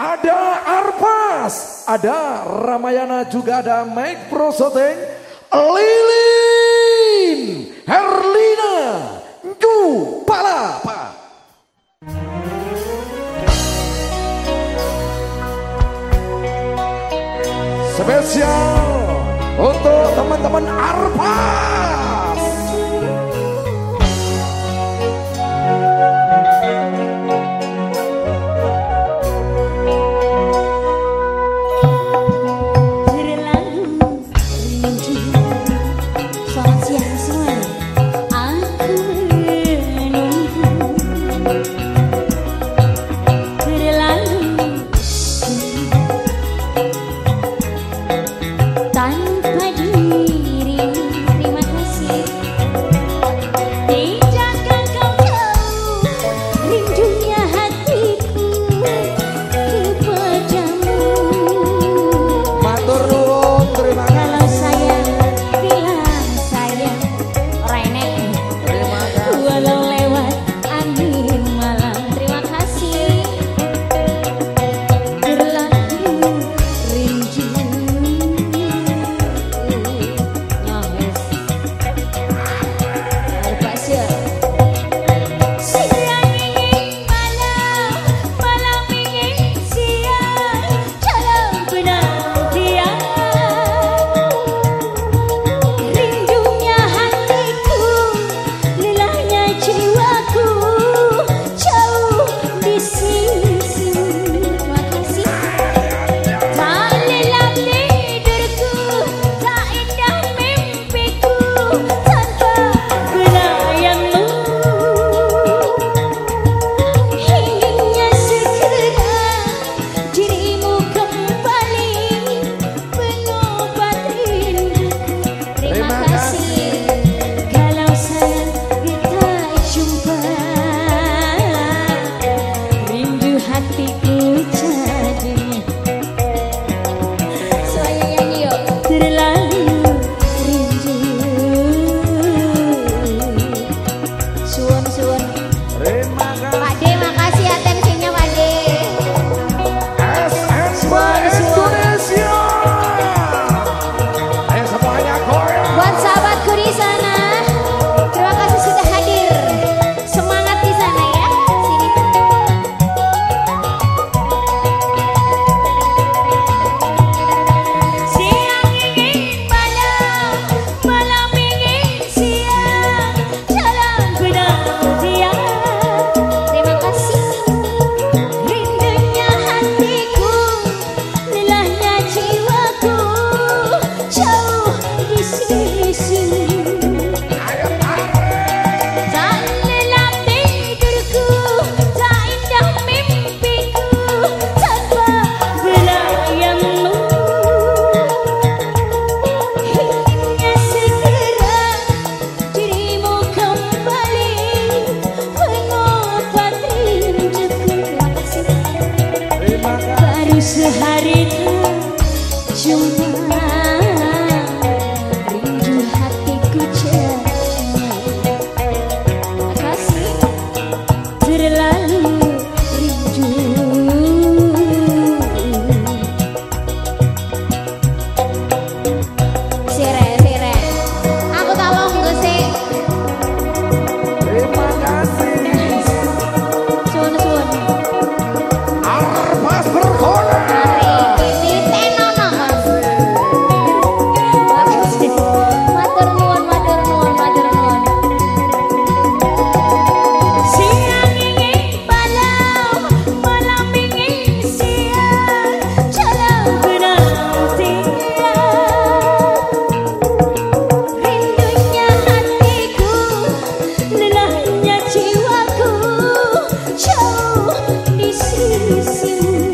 ada Arpas, ada Ramayana juga ada Mike Pro Soteng, Lilin, Herlina, Ju Palapa. Spesial untuk teman-teman Arpas. you.